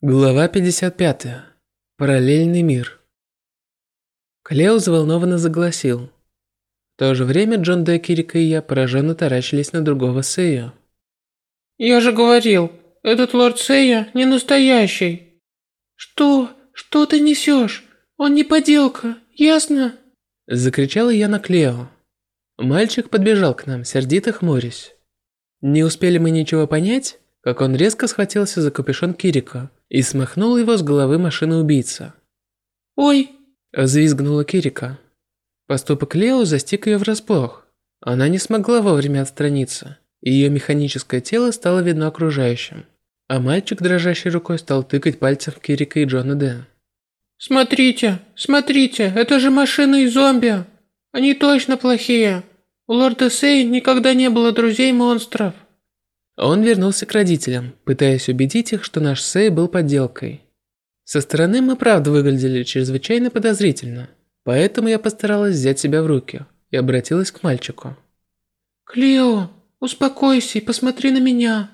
Глава 55. Параллельный мир. Клео взволнованно загласил. В то же время Джон Кирика и я пораженно таращились на другого Сэйо. «Я же говорил, этот лорд Сэйя не настоящий». «Что? Что ты несешь? Он не поделка, ясно?» Закричала я на Клео. Мальчик подбежал к нам, сердито хмурясь. Не успели мы ничего понять, как он резко схватился за капюшон Кирика и смахнул его с головы машины-убийца. «Ой!» – взвизгнула Кирика. Поступок Лео застиг ее врасплох. Она не смогла вовремя отстраниться, и ее механическое тело стало видно окружающим. А мальчик дрожащей рукой стал тыкать пальцем в Кирика и Джона Д. «Смотрите, смотрите, это же машины и зомби! Они точно плохие! У лорда Сей никогда не было друзей-монстров!» Он вернулся к родителям, пытаясь убедить их, что наш Сэй был подделкой. Со стороны мы правда выглядели чрезвычайно подозрительно, поэтому я постаралась взять себя в руки и обратилась к мальчику. «Клео, успокойся и посмотри на меня».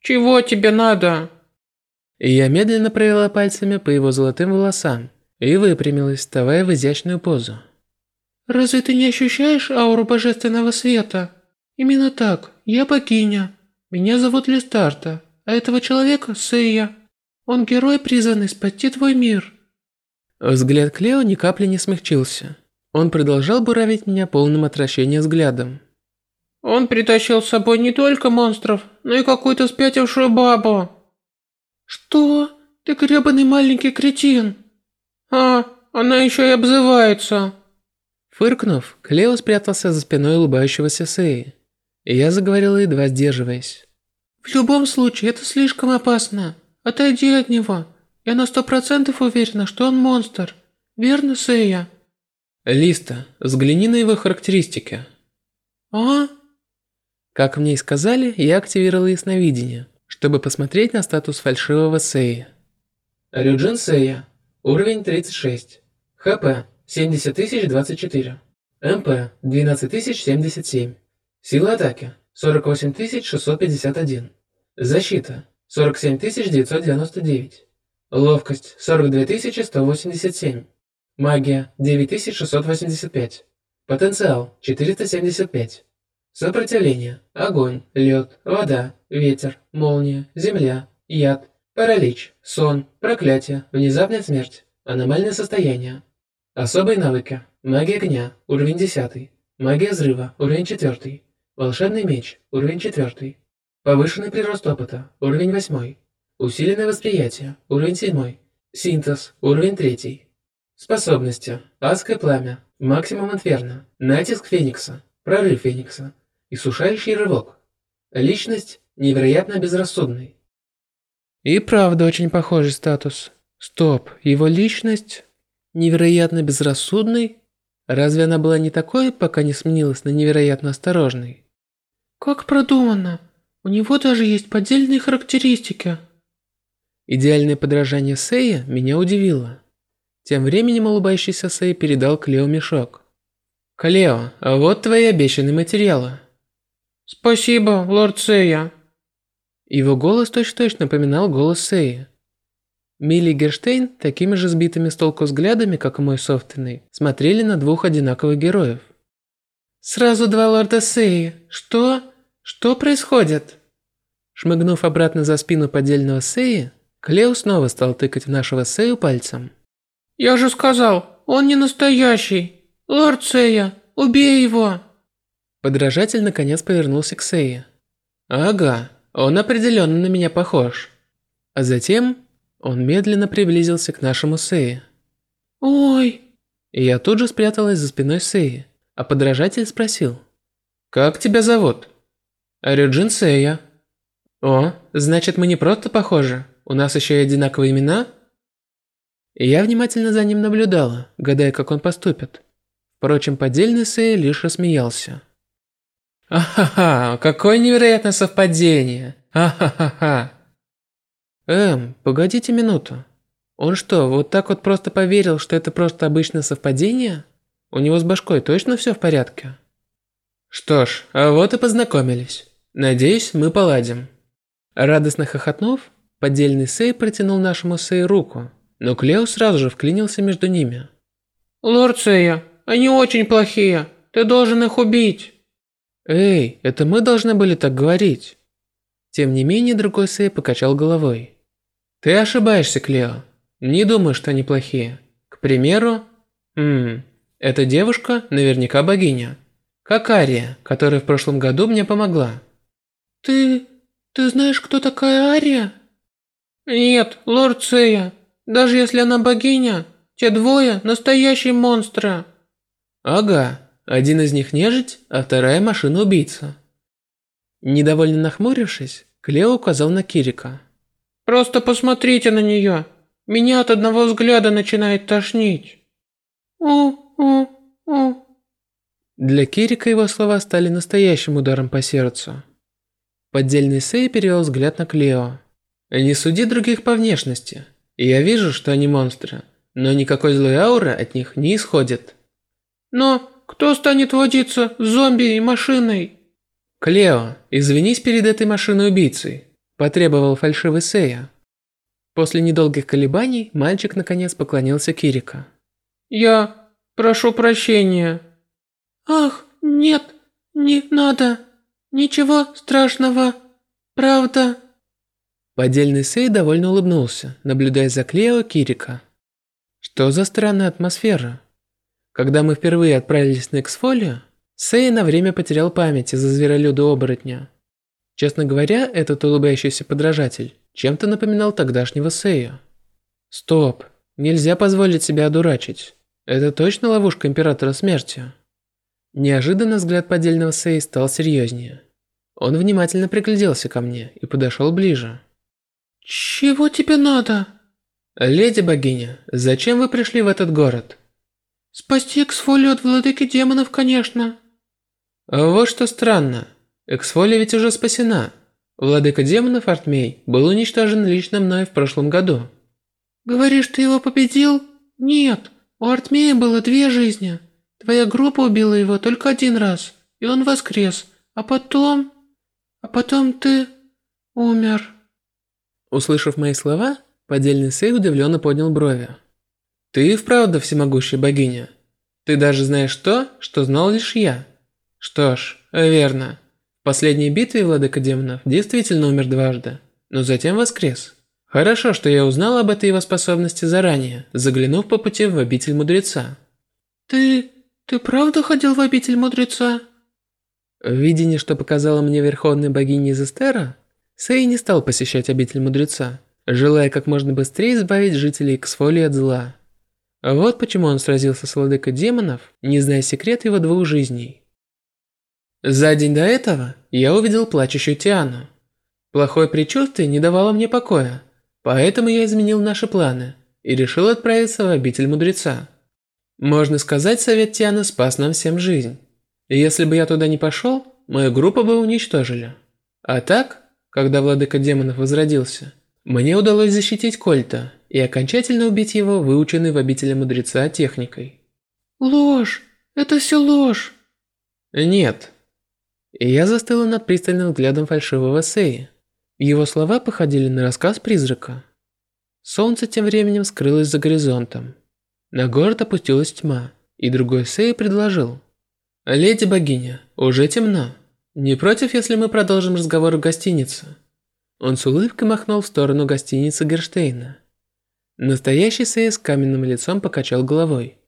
«Чего тебе надо?» И я медленно провела пальцами по его золотым волосам и выпрямилась, вставая в изящную позу. «Разве ты не ощущаешь ауру божественного света? Именно так, я богиня, меня зовут Листарта, а этого человека Сэйя. Он герой, призванный спасти твой мир». Взгляд Клео ни капли не смягчился. Он продолжал буравить меня полным отвращения взглядом. «Он притащил с собой не только монстров, но и какую-то спятившую бабу». «Что? Ты гребаный маленький кретин!» «А, она еще и обзывается!» Фыркнув, Клео спрятался за спиной улыбающегося Сеи. Я заговорила, едва сдерживаясь. «В любом случае, это слишком опасно. Отойди от него. Я на сто процентов уверена, что он монстр. Верно, Сэя?» «Листа, взгляни на его характеристики». «А?» Как мне и сказали, я активировала ясновидение, чтобы посмотреть на статус фальшивого Сэя. Рюджин Сэя. Уровень 36. ХП 70024. МП 12077. Сила атаки – 48651. Защита – 47999. Ловкость – 42187. Магия – 9685. Потенциал – 475. Сопротивление – огонь, лед, вода, ветер, молния, земля, яд, паралич, сон, проклятие, внезапная смерть, аномальное состояние. Особые навыки. Магия огня, уровень 10. Магия взрыва, уровень 4. Волшебный меч, уровень 4. Повышенный прирост опыта, уровень 8. Усиленное восприятие, уровень 7. Синтез, уровень 3. Способности. Адское пламя, максимум инферно, натиск феникса, прорыв феникса, иссушающий рывок. Личность невероятно безрассудный. И правда очень похожий статус. Стоп, его личность невероятно безрассудный? Разве она была не такой, пока не сменилась на невероятно осторожной? Как продумано. У него даже есть поддельные характеристики. Идеальное подражание Сэя меня удивило. Тем временем улыбающийся Сэй передал Клео мешок. «Клео, а вот твои обещанные материалы». «Спасибо, лорд Сэя». Его голос точно-точно напоминал голос Сэя. Милли и Герштейн, такими же сбитыми с толку взглядами, как и мой собственный, смотрели на двух одинаковых героев. «Сразу два лорда Сэя. Что?» Что происходит? Шмыгнув обратно за спину поддельного Сеи, Клео снова стал тыкать в нашего Сею пальцем. «Я же сказал, он не настоящий! Лорд Сея, убей его!» Подражатель наконец повернулся к Сее. «Ага, он определенно на меня похож». А затем он медленно приблизился к нашему Сее. «Ой!» И я тут же спряталась за спиной Сеи, а подражатель спросил. «Как тебя зовут?» Рюджин. О, значит мы не просто похожи, у нас еще и одинаковые имена? я внимательно за ним наблюдала, гадая, как он поступит. Впрочем, поддельный Сэя лишь рассмеялся. «Ахаха, какое невероятное совпадение! Ахахаха!» «Эм, погодите минуту. Он что, вот так вот просто поверил, что это просто обычное совпадение? У него с башкой точно все в порядке?» «Что ж, а вот и познакомились. Надеюсь, мы поладим». Радостно хохотнув, поддельный Сэй протянул нашему Сэй руку, но Клео сразу же вклинился между ними. Лорд Сэя, они очень плохие. Ты должен их убить. Эй, это мы должны были так говорить. Тем не менее, другой Сэй покачал головой. Ты ошибаешься, Клео. Не думаю, что они плохие. К примеру, ммм, эта девушка наверняка богиня. Как Ария, которая в прошлом году мне помогла. Ты... ты знаешь, кто такая Ария? Нет, лорд Сэя. Даже если она богиня, те двое – настоящие монстры. Ага, один из них нежить, а вторая машина-убийца. Недовольно нахмурившись, Клео указал на Кирика. Просто посмотрите на нее. Меня от одного взгляда начинает тошнить. У-у-у. Для Кирика его слова стали настоящим ударом по сердцу. Поддельный Сей перевел взгляд на Клео. «Не суди других по внешности. Я вижу, что они монстры, но никакой злой ауры от них не исходит». «Но кто станет водиться с зомби и машиной?» «Клео, извинись перед этой машиной-убийцей», – потребовал фальшивый Сея. После недолгих колебаний мальчик наконец поклонился Кирика. «Я прошу прощения». «Ах, нет, не надо. Ничего страшного. Правда». Поддельный Сей довольно улыбнулся, наблюдая за Клео Кирика. Что за странная атмосфера? Когда мы впервые отправились на Эксфолию, Сей на время потерял память из-за зверолюда-оборотня. Честно говоря, этот улыбающийся подражатель чем-то напоминал тогдашнего Сея. Стоп, нельзя позволить себя одурачить. Это точно ловушка Императора Смерти? Неожиданно взгляд поддельного Сэй стал серьезнее. Он внимательно пригляделся ко мне и подошел ближе. «Чего тебе надо?» «Леди богиня, зачем вы пришли в этот город?» «Спасти Эксфолию от владыки демонов, конечно». «Вот что странно. Эксфолия ведь уже спасена. Владыка демонов Артмей был уничтожен лично мной в прошлом году». «Говоришь, ты его победил?» «Нет, у Артмея было две жизни». Твоя группа убила его только один раз, и он воскрес. А потом... А потом ты... умер». Услышав мои слова, поддельный Сей удивленно поднял брови. «Ты и вправду всемогущая богиня. Ты даже знаешь то, что знал лишь я. Что ж, верно. В последней битве Владыка Демонов действительно умер дважды, но затем воскрес. Хорошо, что я узнал об этой его способности заранее, заглянув по пути в обитель Мудреца». «Ты... «Ты правда ходил в обитель мудреца?» В видении, что показала мне верховная богиня из Эстера, Сэй не стал посещать обитель мудреца, желая как можно быстрее избавить жителей Ксфоли от зла. Вот почему он сразился с владыкой демонов, не зная секрет его двух жизней. За день до этого я увидел плачущую Тиану. Плохое предчувствие не давало мне покоя, поэтому я изменил наши планы и решил отправиться в обитель мудреца. Можно сказать, совет Тианы спас нам всем жизнь. И если бы я туда не пошел, мою группу бы уничтожили. А так, когда владыка демонов возродился, мне удалось защитить Кольта и окончательно убить его выученной в обители мудреца техникой. Ложь! Это все ложь! Нет. И я застыла над пристальным взглядом фальшивого Сеи. Его слова походили на рассказ призрака. Солнце тем временем скрылось за горизонтом. На город опустилась тьма, и другой Сей предложил. «Леди богиня, уже темно. Не против, если мы продолжим разговор в гостинице?» Он с улыбкой махнул в сторону гостиницы Герштейна. Настоящий Сей с каменным лицом покачал головой.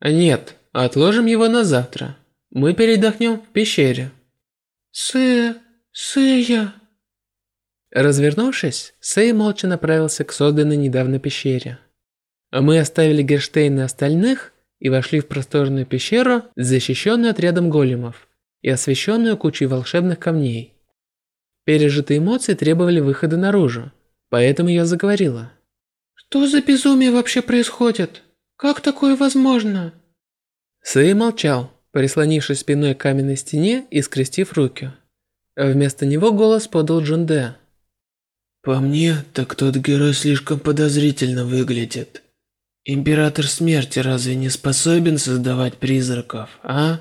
«Нет, отложим его на завтра. Мы передохнем в пещере». «Сэ... Сэя...» Развернувшись, Сэй молча направился к созданной недавно пещере. А мы оставили Герштейна и остальных и вошли в просторную пещеру, защищенную отрядом големов и освещенную кучей волшебных камней. Пережитые эмоции требовали выхода наружу, поэтому я заговорила. «Что за безумие вообще происходит? Как такое возможно?» Сэй молчал, прислонившись спиной к каменной стене и скрестив руки. Вместо него голос подал Джунде. «По мне, так тот герой слишком подозрительно выглядит. Император смерти разве не способен создавать призраков, а?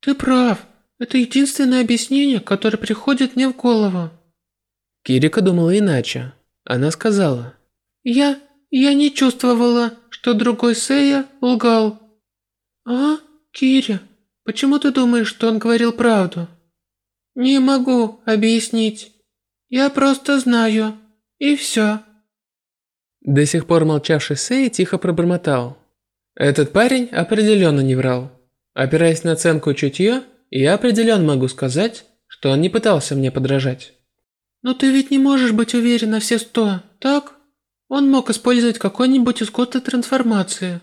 Ты прав. Это единственное объяснение, которое приходит мне в голову. Кирика думала иначе. Она сказала. «Я... я не чувствовала, что другой Сэя лгал». «А, Киря, почему ты думаешь, что он говорил правду?» «Не могу объяснить. Я просто знаю. И все». До сих пор молчавший Сэй тихо пробормотал. Этот парень определенно не врал. Опираясь на оценку чутье, я определенно могу сказать, что он не пытался мне подражать. «Но ты ведь не можешь быть уверен на все сто, так? Он мог использовать какой-нибудь искусство трансформации».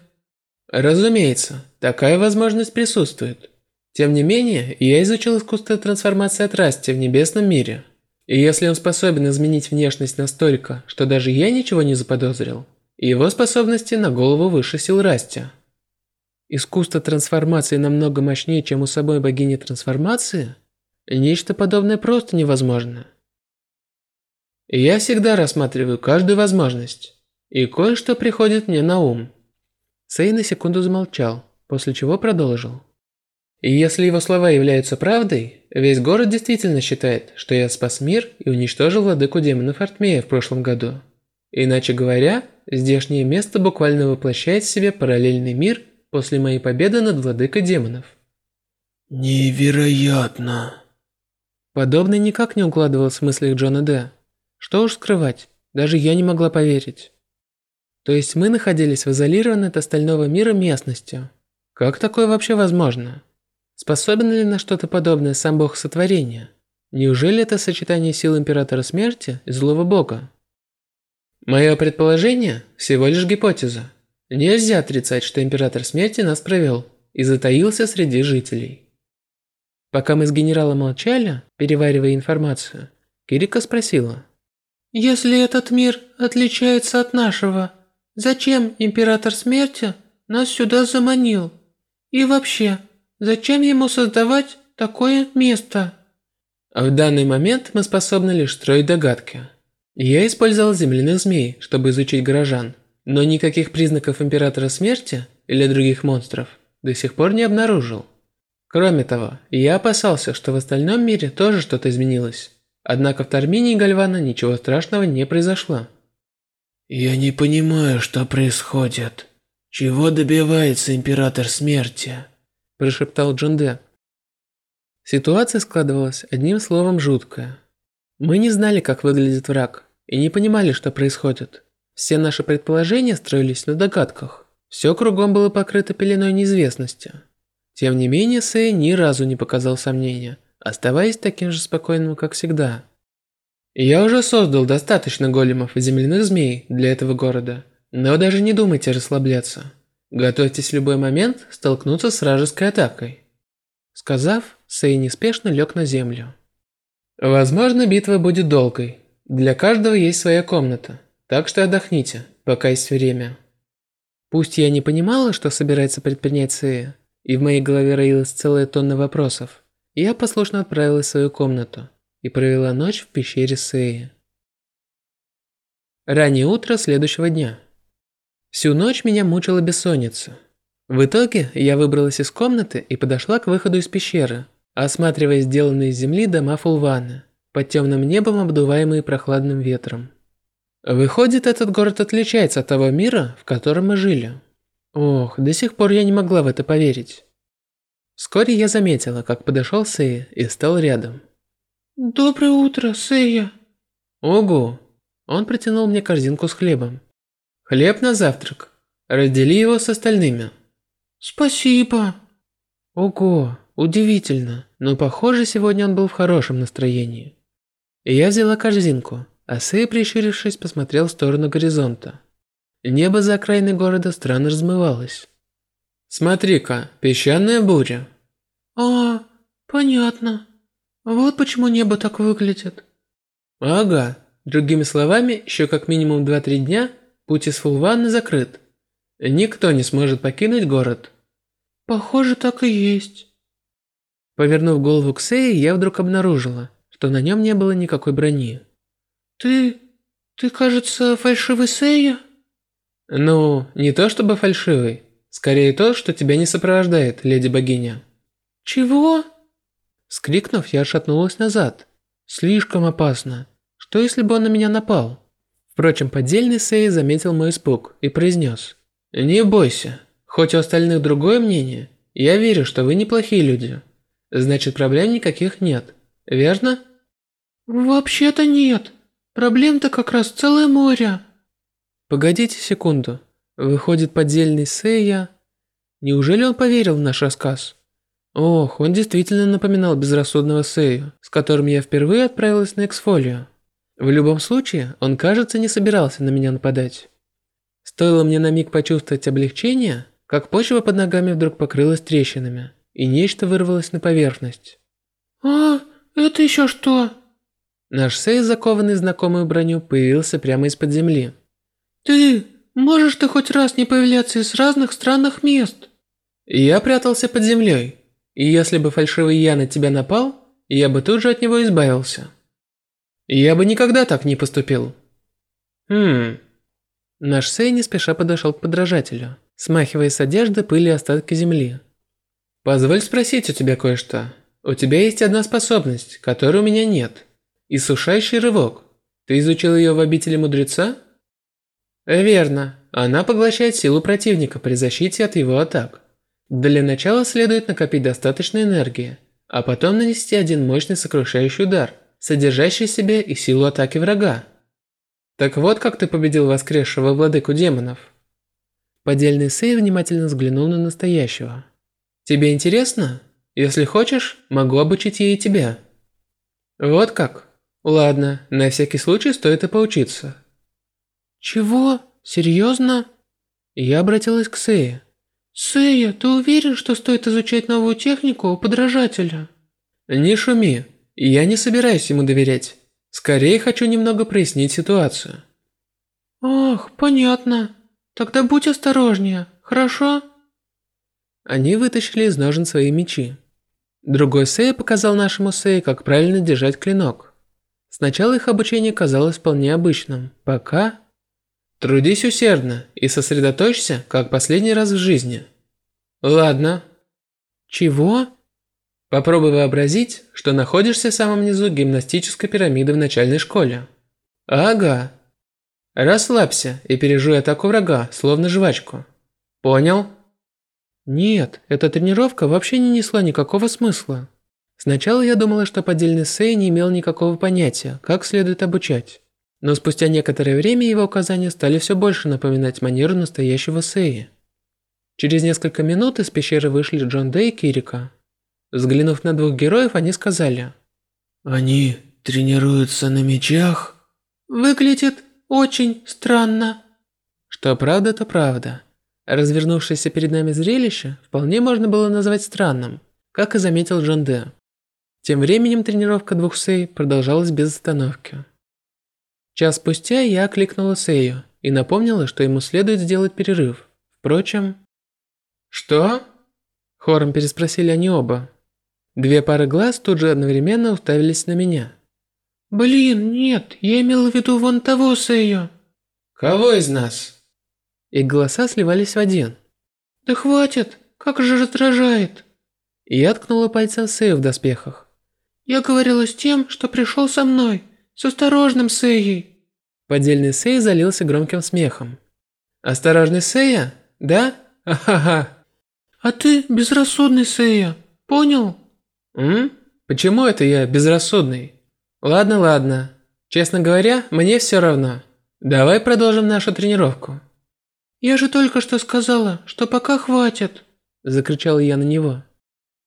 Разумеется, такая возможность присутствует. Тем не менее, я изучил искусство трансформации от Расти в небесном мире. И если он способен изменить внешность настолько, что даже я ничего не заподозрил, его способности на голову выше сил Расти. Искусство трансформации намного мощнее, чем у собой богини трансформации? Нечто подобное просто невозможно. Я всегда рассматриваю каждую возможность, и кое-что приходит мне на ум. Сэй на секунду замолчал, после чего продолжил. И если его слова являются правдой, весь город действительно считает, что я спас мир и уничтожил владыку демонов Артмея в прошлом году. Иначе говоря, здешнее место буквально воплощает в себе параллельный мир после моей победы над владыкой демонов. Невероятно. Подобное никак не укладывалось в мыслях Джона Д. Что уж скрывать, даже я не могла поверить. То есть мы находились в изолированной от остального мира местности. Как такое вообще возможно? Способен ли на что-то подобное сам бог сотворения? Неужели это сочетание сил Императора Смерти и Злого Бога? Мое предположение – всего лишь гипотеза. Нельзя отрицать, что Император Смерти нас провел и затаился среди жителей. Пока мы с генералом молчали, переваривая информацию, Кирика спросила. «Если этот мир отличается от нашего, зачем Император Смерти нас сюда заманил? И вообще, Зачем ему создавать такое место? В данный момент мы способны лишь строить догадки. Я использовал земляных змей, чтобы изучить горожан, но никаких признаков Императора Смерти или других монстров до сих пор не обнаружил. Кроме того, я опасался, что в остальном мире тоже что-то изменилось. Однако в Тармине и Гальвана ничего страшного не произошло. «Я не понимаю, что происходит. Чего добивается Император Смерти?» Прошептал Джунде. Ситуация складывалась одним словом жуткая. Мы не знали, как выглядит враг, и не понимали, что происходит. Все наши предположения строились на догадках. Все кругом было покрыто пеленой неизвестности. Тем не менее, Сэй ни разу не показал сомнения, оставаясь таким же спокойным, как всегда. Я уже создал достаточно големов и земляных змей для этого города, но даже не думайте расслабляться. Готовьтесь в любой момент столкнуться с вражеской атакой. Сказав, Сэй неспешно лег на землю. Возможно, битва будет долгой. Для каждого есть своя комната, так что отдохните, пока есть время. Пусть я не понимала, что собирается предпринять Сэя, и в моей голове роилась целая тонна вопросов, я послушно отправилась в свою комнату и провела ночь в пещере Сэя. Раннее утро следующего дня. Всю ночь меня мучила бессонница. В итоге я выбралась из комнаты и подошла к выходу из пещеры, осматривая сделанные из земли дома Фулвана, под темным небом обдуваемые прохладным ветром. Выходит, этот город отличается от того мира, в котором мы жили. Ох, до сих пор я не могла в это поверить. Вскоре я заметила, как подошел Сэя и стал рядом. «Доброе утро, Сэя!» «Ого!» Он протянул мне корзинку с хлебом. Хлеб на завтрак. Раздели его с остальными. Спасибо. Ого, удивительно, но похоже, сегодня он был в хорошем настроении. И я взяла корзинку, а Сэй, прищурившись, посмотрел в сторону горизонта. Небо за окраиной города странно размывалось. «Смотри-ка, песчаная буря». «А, понятно. Вот почему небо так выглядит». «Ага. Другими словами, еще как минимум 2-3 дня, Путь из Фулвана закрыт. Никто не сможет покинуть город. Похоже, так и есть. Повернув голову к Сее, я вдруг обнаружила, что на нем не было никакой брони. Ты... ты, кажется, фальшивый Сея? Ну, не то чтобы фальшивый. Скорее то, что тебя не сопровождает, леди-богиня. Чего? Скрикнув, я отшатнулась назад. Слишком опасно. Что если бы он на меня напал? Впрочем, поддельный Сэй заметил мой испуг и произнес. «Не бойся, хоть у остальных другое мнение, я верю, что вы неплохие люди. Значит, проблем никаких нет, верно?» «Вообще-то нет. Проблем-то как раз целое море». «Погодите секунду. Выходит, поддельный Сэйя...» Неужели он поверил в наш рассказ? Ох, он действительно напоминал безрассудного Сэю, с которым я впервые отправилась на Эксфолию. В любом случае, он, кажется, не собирался на меня нападать. Стоило мне на миг почувствовать облегчение, как почва под ногами вдруг покрылась трещинами, и нечто вырвалось на поверхность. «А, это еще что?» Наш Сей, закованный знакомую броню, появился прямо из-под земли. «Ты, можешь ты хоть раз не появляться из разных странных мест?» Я прятался под землей, и если бы фальшивый я на тебя напал, я бы тут же от него избавился. Я бы никогда так не поступил. Хм. Наш Сей не спеша подошел к подражателю, смахивая с одежды пыль и остатки земли. Позволь спросить у тебя кое-что. У тебя есть одна способность, которой у меня нет. Иссушающий рывок. Ты изучил ее в обители мудреца? Верно. Она поглощает силу противника при защите от его атак. Для начала следует накопить достаточно энергии, а потом нанести один мощный сокрушающий удар – содержащий в себе и силу атаки врага. Так вот, как ты победил воскресшего владыку демонов. Поддельный Сей внимательно взглянул на настоящего. Тебе интересно? Если хочешь, могу обучить ей и тебя. Вот как? Ладно, на всякий случай стоит и поучиться. Чего? Серьезно? Я обратилась к Сее. Сея, ты уверен, что стоит изучать новую технику у подражателя? Не шуми. Я не собираюсь ему доверять. Скорее хочу немного прояснить ситуацию. Ах, понятно. Тогда будь осторожнее, хорошо? Они вытащили из ножен свои мечи. Другой Сэй показал нашему Сэй, как правильно держать клинок. Сначала их обучение казалось вполне обычным, пока... Трудись усердно и сосредоточься, как последний раз в жизни. Ладно. Чего? Попробуй вообразить, что находишься в самом низу гимнастической пирамиды в начальной школе. Ага. Расслабься и пережуй атаку врага, словно жвачку. Понял? Нет, эта тренировка вообще не несла никакого смысла. Сначала я думала, что поддельный Сэй не имел никакого понятия, как следует обучать. Но спустя некоторое время его указания стали все больше напоминать манеру настоящего Сэя. Через несколько минут из пещеры вышли Джон Дэй и Кирика. Взглянув на двух героев, они сказали. «Они тренируются на мечах?» «Выглядит очень странно». Что правда, то правда. Развернувшееся перед нами зрелище вполне можно было назвать странным, как и заметил Джон Д. Тем временем тренировка двух Сэй продолжалась без остановки. Час спустя я окликнула Сэю и напомнила, что ему следует сделать перерыв. Впрочем... «Что?» Хором переспросили они оба. Две пары глаз тут же одновременно уставились на меня. «Блин, нет, я имел в виду вон того Сэйо». «Кого из нас?» Их голоса сливались в один. «Да хватит, как же раздражает». Я ткнула пальцем Сэю в доспехах. «Я говорила с тем, что пришел со мной, с осторожным Сэйей». Поддельный Сэй залился громким смехом. «Осторожный Сэя? Да? Ахаха!» «А ты безрассудный Сэя, понял?» М? Почему это я безрассудный? Ладно, ладно. Честно говоря, мне все равно. Давай продолжим нашу тренировку. Я же только что сказала, что пока хватит. Закричал я на него.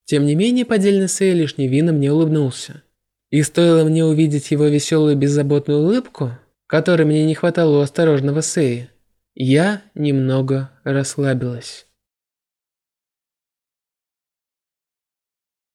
Тем не менее, поддельный Сэй лишь невинно мне улыбнулся. И стоило мне увидеть его веселую беззаботную улыбку, которой мне не хватало у осторожного Сэя, я немного расслабилась.